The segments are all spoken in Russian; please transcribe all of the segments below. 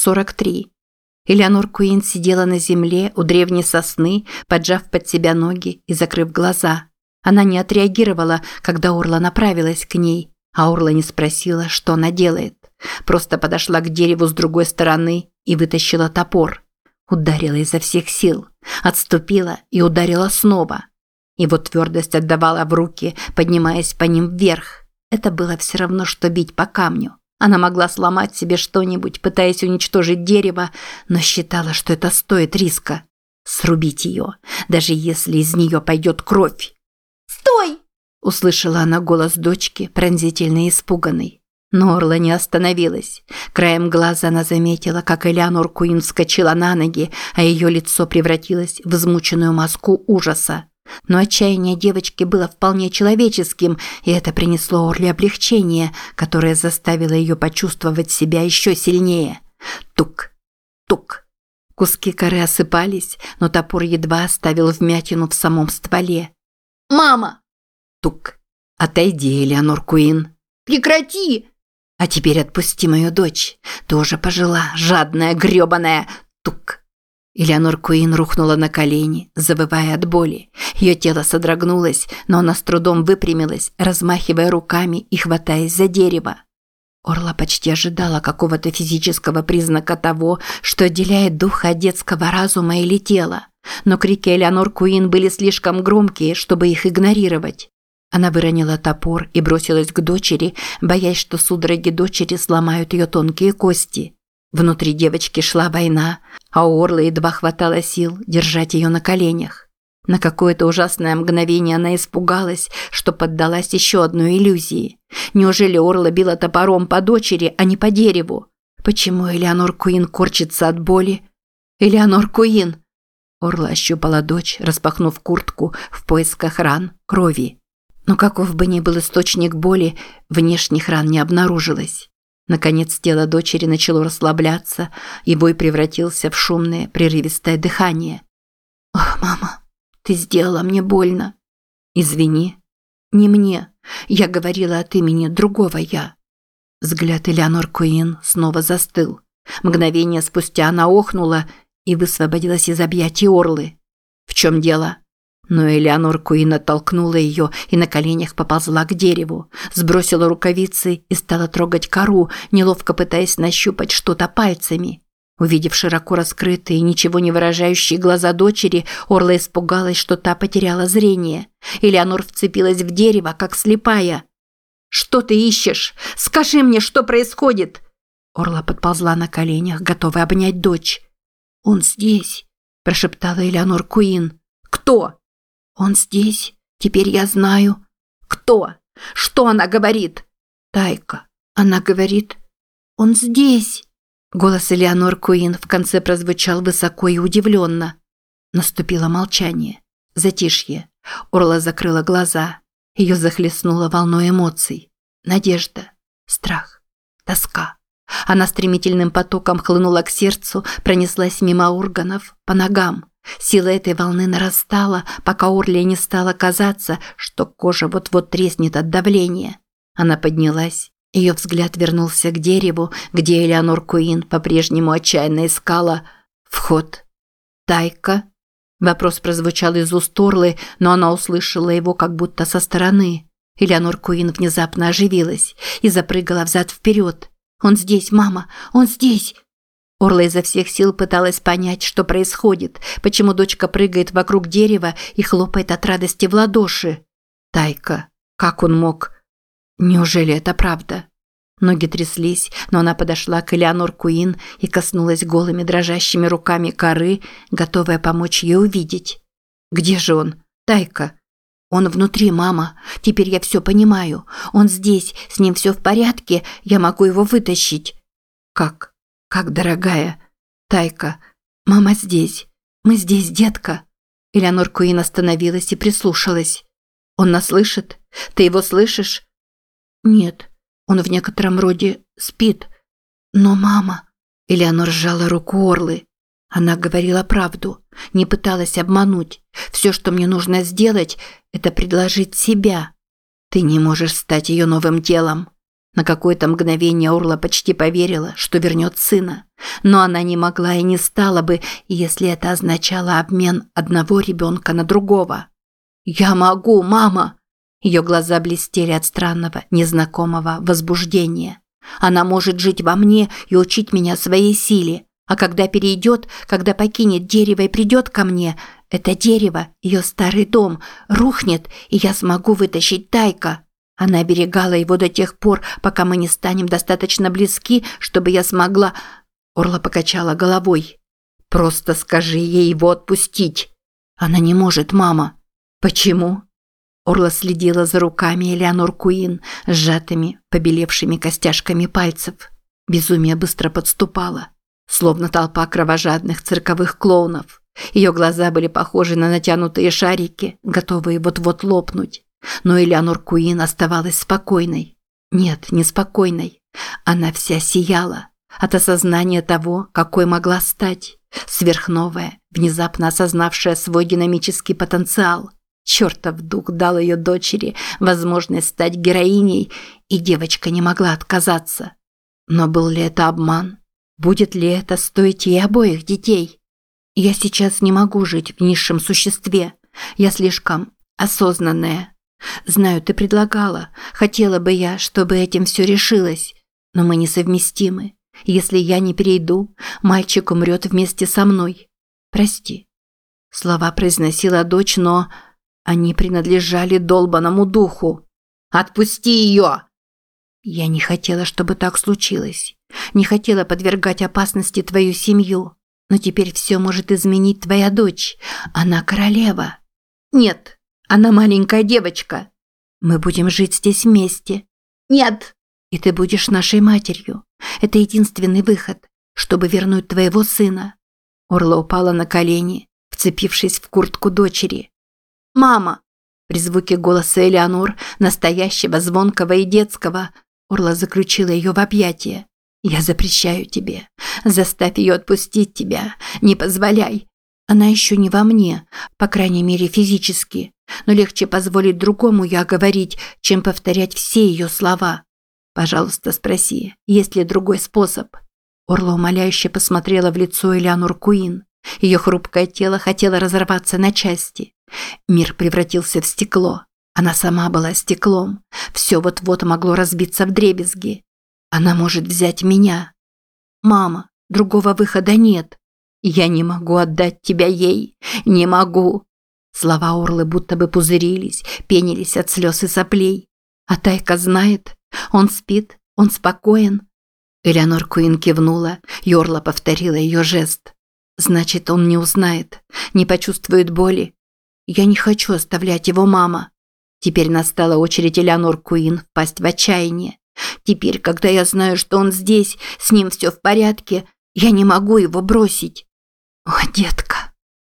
43. Элеонор Куин сидела на земле у древней сосны, поджав под себя ноги и закрыв глаза. Она не отреагировала, когда Орла направилась к ней, а Орла не спросила, что она делает. Просто подошла к дереву с другой стороны и вытащила топор. Ударила изо всех сил, отступила и ударила снова. Его твердость отдавала в руки, поднимаясь по ним вверх. Это было все равно, что бить по камню. Она могла сломать себе что-нибудь, пытаясь уничтожить дерево, но считала, что это стоит риска. Срубить ее, даже если из нее пойдет кровь. «Стой!» – услышала она голос дочки, пронзительно и испуганный. Но Орла не остановилась. Краем глаза она заметила, как Элеонор Куин вскочила на ноги, а ее лицо превратилось в измученную маску ужаса. Но отчаяние девочки было вполне человеческим, и это принесло Орле облегчение, которое заставило ее почувствовать себя еще сильнее. Тук, тук. Куски коры осыпались, но топор едва оставил вмятину в самом стволе. «Мама!» Тук. «Отойди, Элеонор Куин!» «Прекрати!» «А теперь отпусти мою дочь. Тоже пожила, жадная, грёбаная!» Тук. Элеонор Куин рухнула на колени, завывая от боли. Ее тело содрогнулось, но она с трудом выпрямилась, размахивая руками и хватаясь за дерево. Орла почти ожидала какого-то физического признака того, что отделяет духа от детского разума или тела. Но крики Элеонор Куин были слишком громкие, чтобы их игнорировать. Она выронила топор и бросилась к дочери, боясь, что судороги дочери сломают ее тонкие кости. Внутри девочки шла война, а у Орлы едва хватало сил держать ее на коленях. На какое-то ужасное мгновение она испугалась, что поддалась еще одной иллюзии. Неужели Орла била топором по дочери, а не по дереву? Почему Элеонор Куин корчится от боли? Элеонор Куин! Орла ощупала дочь, распахнув куртку в поисках ран, крови. Но каков бы ни был источник боли, внешних ран не обнаружилось. Наконец тело дочери начало расслабляться, и бой превратился в шумное, прерывистое дыхание. «Ох, мама, ты сделала мне больно». «Извини». «Не мне. Я говорила от имени другого я». Взгляд Элеонор Куин снова застыл. Мгновение спустя она охнула и высвободилась из объятий Орлы. «В чем дело?» Но Элеонор Куин оттолкнула ее и на коленях поползла к дереву, сбросила рукавицы и стала трогать кору, неловко пытаясь нащупать что-то пальцами. Увидев широко раскрытые, ничего не выражающие глаза дочери, Орла испугалась, что та потеряла зрение. Элеонор вцепилась в дерево, как слепая. «Что ты ищешь? Скажи мне, что происходит?» Орла подползла на коленях, готовая обнять дочь. «Он здесь», – прошептала Элеонор Куин. «Кто?» «Он здесь. Теперь я знаю». «Кто? Что она говорит?» «Тайка. Она говорит, он здесь». Голос Элеонор Куин в конце прозвучал высоко и удивленно. Наступило молчание. Затишье. Орла закрыла глаза. Ее захлестнуло волной эмоций. Надежда, страх, тоска. Она стремительным потоком хлынула к сердцу, пронеслась мимо органов, по ногам. Сила этой волны нарастала, пока Орле не стало казаться, что кожа вот-вот треснет от давления. Она поднялась. Ее взгляд вернулся к дереву, где Элеонор Куин по-прежнему отчаянно искала вход. «Тайка?» Вопрос прозвучал из уст Орлы, но она услышала его как будто со стороны. Элеонор Куин внезапно оживилась и запрыгала взад-вперед. «Он здесь, мама! Он здесь!» Орла изо всех сил пыталась понять, что происходит, почему дочка прыгает вокруг дерева и хлопает от радости в ладоши. Тайка. Как он мог? Неужели это правда? Ноги тряслись, но она подошла к Элеонор Куин и коснулась голыми дрожащими руками коры, готовая помочь ей увидеть. «Где же он? Тайка?» «Он внутри, мама. Теперь я все понимаю. Он здесь, с ним все в порядке, я могу его вытащить». «Как?» «Как, дорогая?» «Тайка, мама здесь. Мы здесь, детка». Элеонор Куин остановилась и прислушалась. «Он нас слышит? Ты его слышишь?» «Нет, он в некотором роде спит. Но мама...» Элеонор сжала руку Орлы. Она говорила правду, не пыталась обмануть. Все, что мне нужно сделать, это предложить себя. Ты не можешь стать ее новым телом. На какое-то мгновение Орла почти поверила, что вернет сына. Но она не могла и не стала бы, если это означало обмен одного ребенка на другого. «Я могу, мама!» Ее глаза блестели от странного, незнакомого возбуждения. «Она может жить во мне и учить меня своей силе. А когда перейдет, когда покинет дерево и придет ко мне, это дерево, ее старый дом, рухнет, и я смогу вытащить Тайка. Она оберегала его до тех пор, пока мы не станем достаточно близки, чтобы я смогла...» Орла покачала головой. «Просто скажи ей его отпустить». «Она не может, мама». «Почему?» Орла следила за руками Элеонор Куин, сжатыми, побелевшими костяшками пальцев. Безумие быстро подступало, словно толпа кровожадных цирковых клоунов. Ее глаза были похожи на натянутые шарики, готовые вот-вот лопнуть. Но Элеонор Куин оставалась спокойной. Нет, не спокойной. Она вся сияла от осознания того, какой могла стать. Сверхновая, внезапно осознавшая свой динамический потенциал. Чертов дух дал ее дочери возможность стать героиней, и девочка не могла отказаться. Но был ли это обман? Будет ли это стоить ей обоих детей? Я сейчас не могу жить в низшем существе. Я слишком осознанная. Знаю, ты предлагала. Хотела бы я, чтобы этим все решилось. Но мы несовместимы. Если я не перейду, мальчик умрет вместе со мной. Прости. Слова произносила дочь, но они принадлежали долбанному духу. Отпусти ее! Я не хотела, чтобы так случилось. Не хотела подвергать опасности твою семью. Но теперь все может изменить твоя дочь. Она королева. Нет, она маленькая девочка. Мы будем жить здесь вместе. Нет. И ты будешь нашей матерью. Это единственный выход, чтобы вернуть твоего сына. Орла упала на колени, вцепившись в куртку дочери. «Мама!» При звуке голоса Элеонор, настоящего, звонкого и детского, Орла заключила ее в объятия. Я запрещаю тебе. Заставь ее отпустить тебя. Не позволяй. Она еще не во мне, по крайней мере физически. Но легче позволить другому я говорить, чем повторять все ее слова. Пожалуйста, спроси, есть ли другой способ. Орла умоляюще посмотрела в лицо Элеонор Куин. Ее хрупкое тело хотело разорваться на части. Мир превратился в стекло. Она сама была стеклом. Все вот-вот могло разбиться в дребезги. Она может взять меня. Мама, другого выхода нет. Я не могу отдать тебя ей. Не могу. Слова Орлы будто бы пузырились, пенились от слез и соплей. А Тайка знает. Он спит, он спокоен. Элеонор Куин кивнула, и Орла повторила ее жест. Значит, он не узнает, не почувствует боли. Я не хочу оставлять его, мама. Теперь настала очередь Элеонор Куин впасть в отчаяние. Теперь, когда я знаю, что он здесь, с ним все в порядке, я не могу его бросить. О, детка.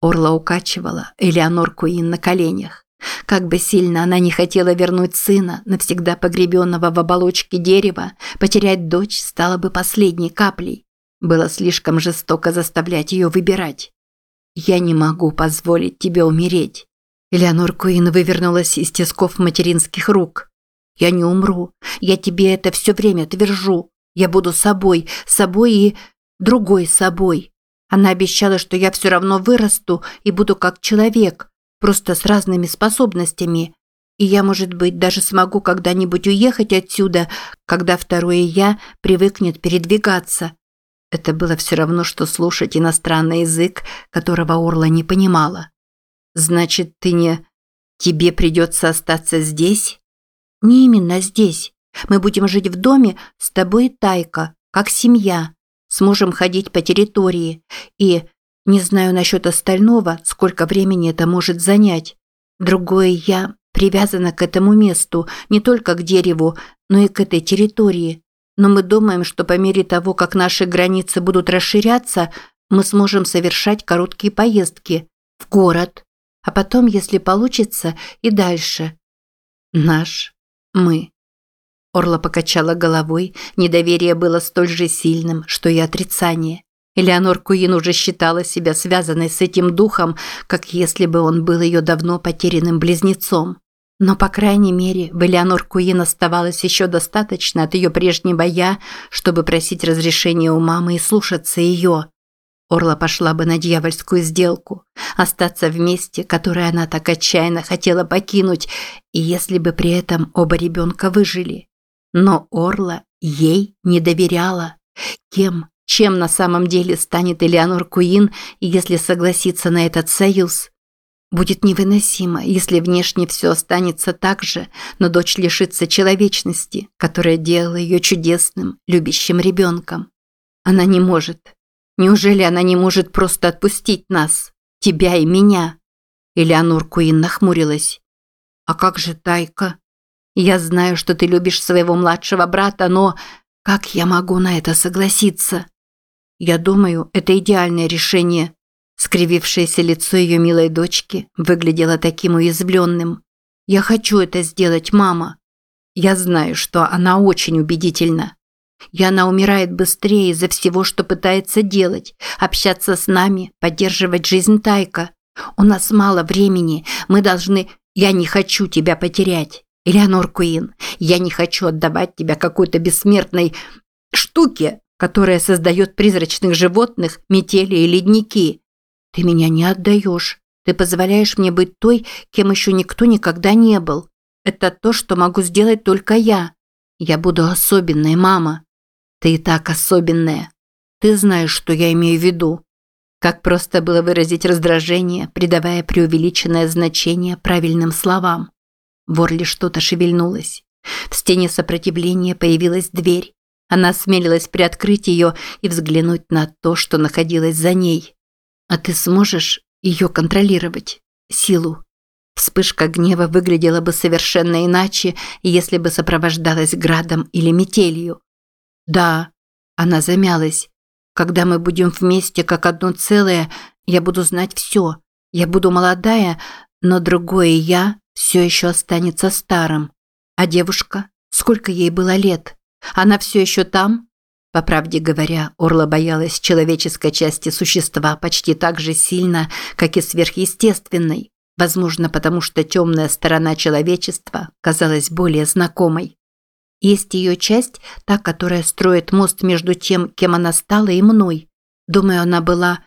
Орла укачивала Элеонор Куин на коленях. Как бы сильно она не хотела вернуть сына, навсегда погребенного в оболочке дерева, потерять дочь стало бы последней каплей. Было слишком жестоко заставлять ее выбирать. «Я не могу позволить тебе умереть». Элеонор Куин вывернулась из тисков материнских рук. Я не умру. Я тебе это все время твержу. Я буду собой, собой и другой собой. Она обещала, что я все равно вырасту и буду как человек, просто с разными способностями. И я, может быть, даже смогу когда-нибудь уехать отсюда, когда второе «я» привыкнет передвигаться. Это было все равно, что слушать иностранный язык, которого Орла не понимала. «Значит, ты не... Тебе придется остаться здесь?» Не именно здесь. Мы будем жить в доме с тобой и Тайка, как семья. Сможем ходить по территории. И не знаю насчет остального, сколько времени это может занять. Другое я привязана к этому месту, не только к дереву, но и к этой территории. Но мы думаем, что по мере того, как наши границы будут расширяться, мы сможем совершать короткие поездки в город, а потом, если получится, и дальше. Наш мы. Орла покачала головой, недоверие было столь же сильным, что и отрицание. Элеонор Куин уже считала себя связанной с этим духом, как если бы он был ее давно потерянным близнецом. Но, по крайней мере, в Элеонор Куин оставалось еще достаточно от ее прежнего «я», чтобы просить разрешения у мамы и слушаться ее. Орла пошла бы на дьявольскую сделку, остаться в месте, которое она так отчаянно хотела покинуть, и если бы при этом оба ребенка выжили. Но Орла ей не доверяла. Кем, чем на самом деле станет Элеонор Куин, если согласится на этот союз? Будет невыносимо, если внешне все останется так же, но дочь лишится человечности, которая делала ее чудесным, любящим ребенком. Она не может. Неужели она не может просто отпустить нас, тебя и меня? Элеонор Куин нахмурилась. А как же Тайка? Я знаю, что ты любишь своего младшего брата, но как я могу на это согласиться? Я думаю, это идеальное решение, Скривившееся лицо ее милой дочки выглядело таким уязвленным. «Я хочу это сделать, мама. Я знаю, что она очень убедительна. И она умирает быстрее из-за всего, что пытается делать, общаться с нами, поддерживать жизнь Тайка. У нас мало времени, мы должны... Я не хочу тебя потерять. Элеонор Куин, я не хочу отдавать тебя какой-то бессмертной штуке, которая создает призрачных животных, метели и ледники. Ты меня не отдаешь. Ты позволяешь мне быть той, кем еще никто никогда не был. Это то, что могу сделать только я. Я буду особенной, мама. Ты и так особенная. Ты знаешь, что я имею в виду. Как просто было выразить раздражение, придавая преувеличенное значение правильным словам. В что-то шевельнулось. В стене сопротивления появилась дверь. Она осмелилась приоткрыть ее и взглянуть на то, что находилось за ней. А ты сможешь ее контролировать? Силу? Вспышка гнева выглядела бы совершенно иначе, если бы сопровождалась градом или метелью. Да, она замялась. Когда мы будем вместе как одно целое, я буду знать все. Я буду молодая, но другое я все еще останется старым. А девушка? Сколько ей было лет? Она все еще там? По правде говоря, Орла боялась человеческой части существа почти так же сильно, как и сверхъестественной, возможно, потому что темная сторона человечества казалась более знакомой. Есть ее часть, та, которая строит мост между тем, кем она стала, и мной. Думаю, она была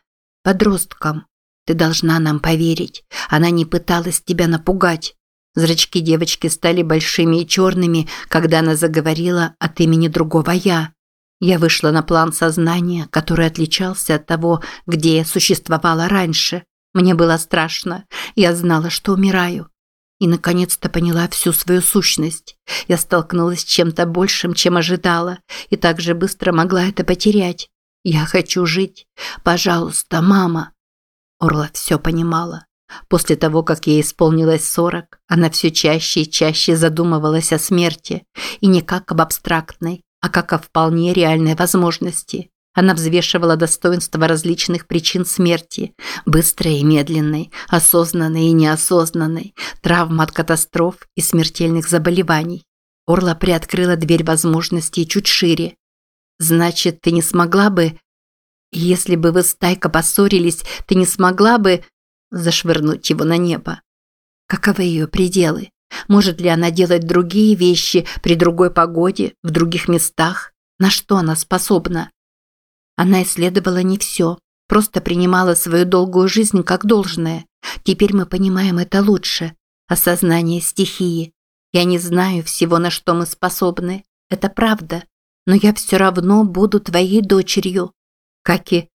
подростком. Ты должна нам поверить. Она не пыталась тебя напугать. Зрачки девочки стали большими и черными, когда она заговорила от имени другого «я». Я вышла на план сознания, который отличался от того, где я существовала раньше. Мне было страшно. Я знала, что умираю. И, наконец-то, поняла всю свою сущность. Я столкнулась с чем-то большим, чем ожидала, и так же быстро могла это потерять. Я хочу жить. Пожалуйста, мама. Орла все понимала. После того, как ей исполнилось сорок, она все чаще и чаще задумывалась о смерти, и не как об абстрактной, а как о вполне реальной возможности. Она взвешивала достоинства различных причин смерти – быстрой и медленной, осознанной и неосознанной, травм от катастроф и смертельных заболеваний. Орла приоткрыла дверь возможностей чуть шире. «Значит, ты не смогла бы... Если бы вы с Тайко поссорились, ты не смогла бы...» зашвырнуть его на небо. Каковы ее пределы? Может ли она делать другие вещи при другой погоде, в других местах? На что она способна? Она исследовала не все, просто принимала свою долгую жизнь как должное. Теперь мы понимаем это лучше. Осознание стихии. Я не знаю всего, на что мы способны. Это правда. Но я все равно буду твоей дочерью. Как и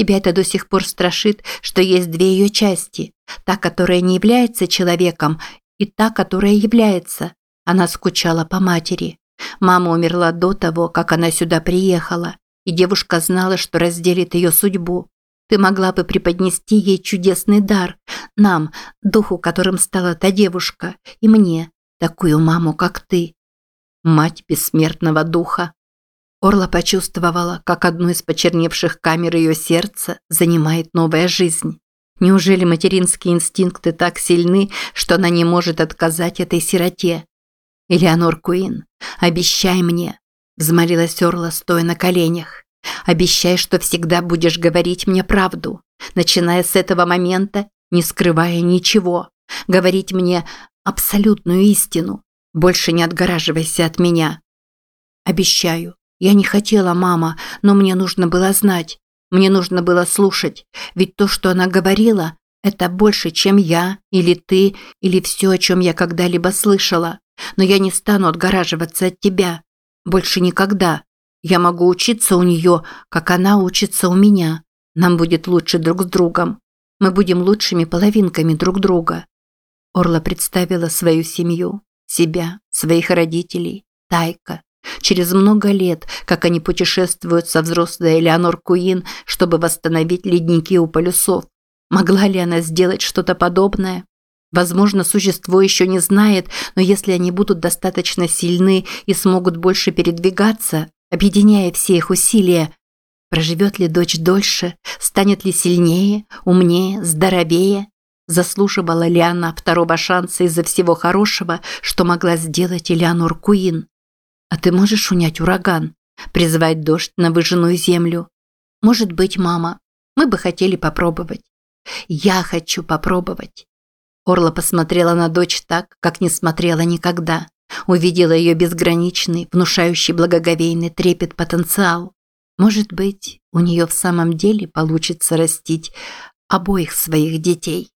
Тебя это до сих пор страшит, что есть две ее части. Та, которая не является человеком, и та, которая является. Она скучала по матери. Мама умерла до того, как она сюда приехала, и девушка знала, что разделит ее судьбу. Ты могла бы преподнести ей чудесный дар, нам, духу, которым стала та девушка, и мне, такую маму, как ты. Мать бессмертного духа. Орла почувствовала, как одну из почерневших камер ее сердца занимает новая жизнь. Неужели материнские инстинкты так сильны, что она не может отказать этой сироте? Элеонор Куин, обещай мне, взмолилась Орла, стоя на коленях. Обещай, что всегда будешь говорить мне правду, начиная с этого момента, не скрывая ничего. Говорить мне абсолютную истину. Больше не отгораживайся от меня. Обещаю. Я не хотела, мама, но мне нужно было знать. Мне нужно было слушать, ведь то, что она говорила, это больше, чем я, или ты, или все, о чем я когда-либо слышала. Но я не стану отгораживаться от тебя. Больше никогда. Я могу учиться у нее, как она учится у меня. Нам будет лучше друг с другом. Мы будем лучшими половинками друг друга. Орла представила свою семью, себя, своих родителей, Тайка. Через много лет, как они путешествуют со взрослой Элеонор Куин, чтобы восстановить ледники у полюсов. Могла ли она сделать что-то подобное? Возможно, существо еще не знает, но если они будут достаточно сильны и смогут больше передвигаться, объединяя все их усилия, проживет ли дочь дольше, станет ли сильнее, умнее, здоровее? Заслуживала ли она второго шанса из-за всего хорошего, что могла сделать Элеонор Куин? А ты можешь унять ураган, призвать дождь на выжженную землю? Может быть, мама, мы бы хотели попробовать. Я хочу попробовать. Орла посмотрела на дочь так, как не смотрела никогда. Увидела ее безграничный, внушающий благоговейный трепет потенциал. Может быть, у нее в самом деле получится растить обоих своих детей.